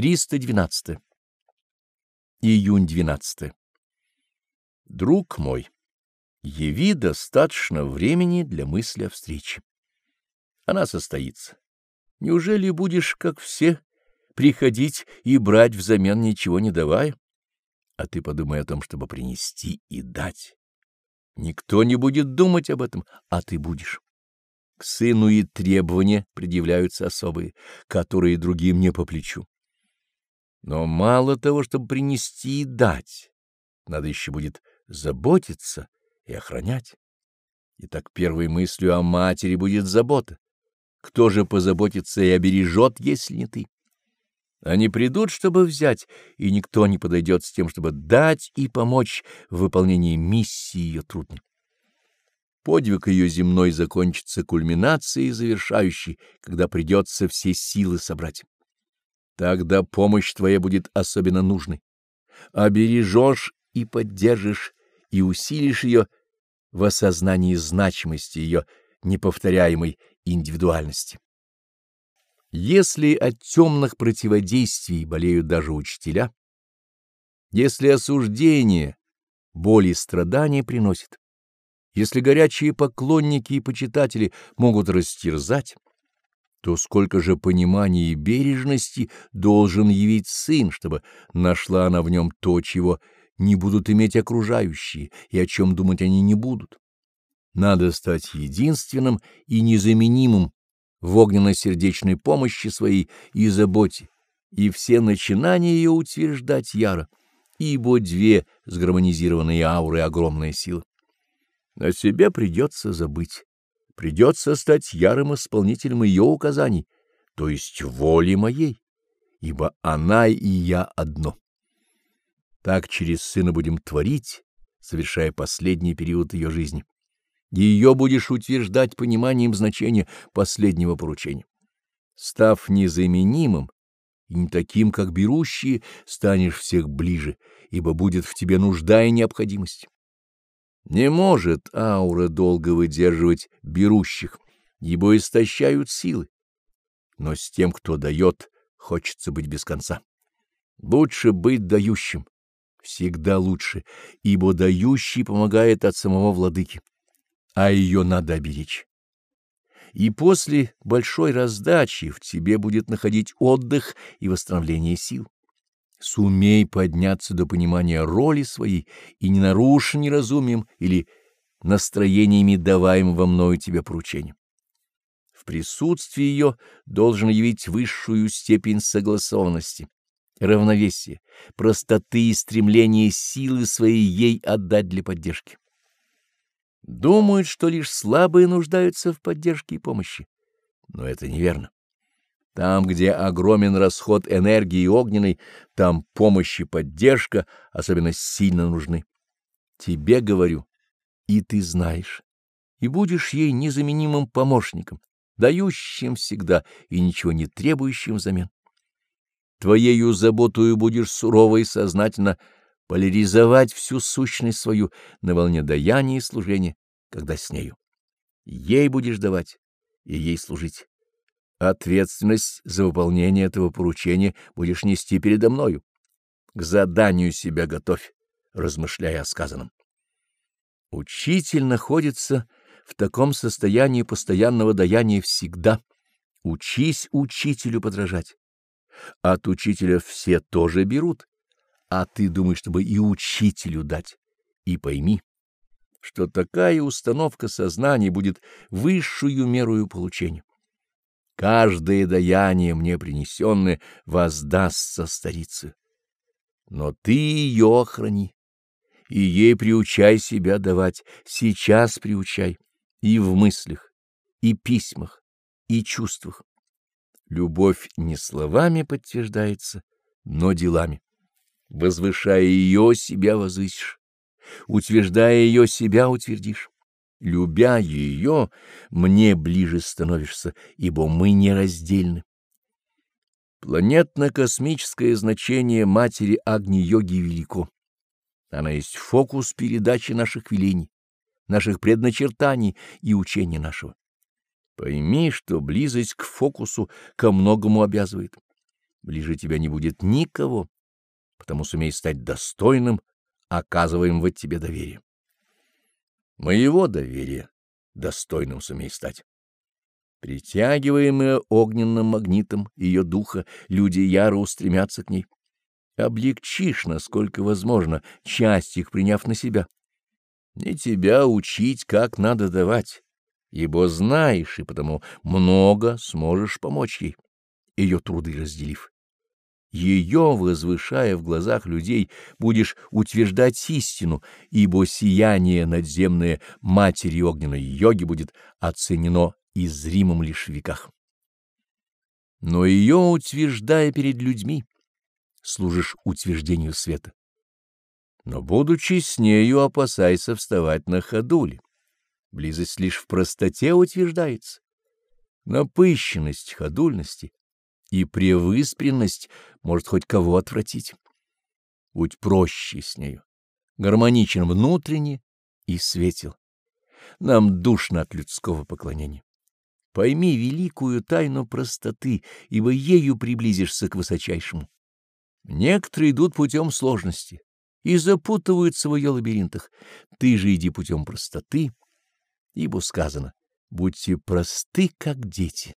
312. Июнь 12. Друг мой, яви достаточно времени для мысли о встрече. Она состоится. Неужели будешь, как все, приходить и брать взамен ничего не давая? А ты подумай о том, чтобы принести и дать. Никто не будет думать об этом, а ты будешь. К сыну и требования предъявляются особые, которые другим не по плечу. Но мало того, чтобы принести и дать, надо еще будет заботиться и охранять. Итак, первой мыслью о матери будет забота. Кто же позаботится и обережет, если не ты? Они придут, чтобы взять, и никто не подойдет с тем, чтобы дать и помочь в выполнении миссии ее трудной. Подвиг ее земной закончится кульминацией завершающей, когда придется все силы собрать. Тогда помощь твоя будет особенно нужной. Обережешь и поддержишь, и усилишь ее в осознании значимости ее неповторяемой индивидуальности. Если от темных противодействий болеют даже учителя, если осуждение, боли и страдания приносит, если горячие поклонники и почитатели могут растерзать, то сколько же понимания и бережности должен явить сын, чтобы нашла она в нем то, чего не будут иметь окружающие, и о чем думать они не будут. Надо стать единственным и незаменимым в огненно-сердечной помощи своей и заботе, и все начинания ее утверждать яро, ибо две сгармонизированные ауры — огромная сила. О себе придется забыть придется стать ярым исполнителем ее указаний, то есть воли моей, ибо она и я одно. Так через сына будем творить, совершая последний период ее жизни. Ее будешь утверждать пониманием значения последнего поручения. Став незаменимым и не таким, как берущие, станешь всех ближе, ибо будет в тебе нужда и необходимость. Не может аура долго выдерживать берущих, ибо истощают силы. Но с тем, кто дает, хочется быть без конца. Лучше быть дающим, всегда лучше, ибо дающий помогает от самого владыки, а ее надо беречь. И после большой раздачи в тебе будет находить отдых и восстановление сил. Сумей подняться до понимания роли своей и не наруши неразумием или настроениями даваемого мною тебе поручения. В присутствии ее должен явить высшую степень согласованности, равновесия, простоты и стремления силы своей ей отдать для поддержки. Думают, что лишь слабые нуждаются в поддержке и помощи, но это неверно. Там, где огромен расход энергии огненной, там помощь и поддержка особенно сильно нужны. Тебе говорю, и ты знаешь, и будешь ей незаменимым помощником, дающим всегда и ничего не требующим взамен. Твоею заботою будешь сурово и сознательно поляризовать всю сущность свою на волне даяния и служения, когда с нею. Ей будешь давать и ей служить. Ответственность за выполнение этого поручения будешь нести передо мною. К заданию себя готовь, размышляя о сказанном. Учитель находится в таком состоянии постоянного даяния всегда. Учись учителю подражать. От учителя все тоже берут, а ты думаешь, чтобы и учителю дать. И пойми, что такая установка сознания будет высшую мерою получения. Каждое даяние мне принесенное воздастся старице. Но ты ее охрани, и ей приучай себя давать, сейчас приучай, и в мыслях, и письмах, и чувствах. Любовь не словами подтверждается, но делами. Возвышая ее, себя возвысишь, утверждая ее, себя утвердишь. Любя ее, мне ближе становишься, ибо мы нераздельны. Планетно-космическое значение матери Агни-йоги велико. Она есть фокус передачи наших велений, наших предначертаний и учения нашего. Пойми, что близость к фокусу ко многому обязывает. Ближе тебя не будет никого, потому сумей стать достойным оказываемого тебе доверия. Моего доверия достойным сумей стать. Притягиваемые огненным магнитом ее духа, люди яро устремятся к ней. Облегчишь, насколько возможно, часть их приняв на себя. Не тебя учить, как надо давать, ибо знаешь, и потому много сможешь помочь ей, ее труды разделив. Ее, возвышая в глазах людей, будешь утверждать истину, ибо сияние надземное матери огненной йоги будет оценено и зримым лишь в веках. Но ее, утверждая перед людьми, служишь утверждению света. Но, будучи с нею, опасайся вставать на ходули. Близость лишь в простоте утверждается. Напыщенность ходульности и превыспренность может хоть кого отвратить. Будь проще с нею, гармоничен внутренне и светел. Нам душно от людского поклонения. Пойми великую тайну простоты, ибо ею приблизишься к высочайшему. Некоторые идут путем сложности и запутываются в ее лабиринтах. Ты же иди путем простоты, ибо сказано, будьте просты, как дети.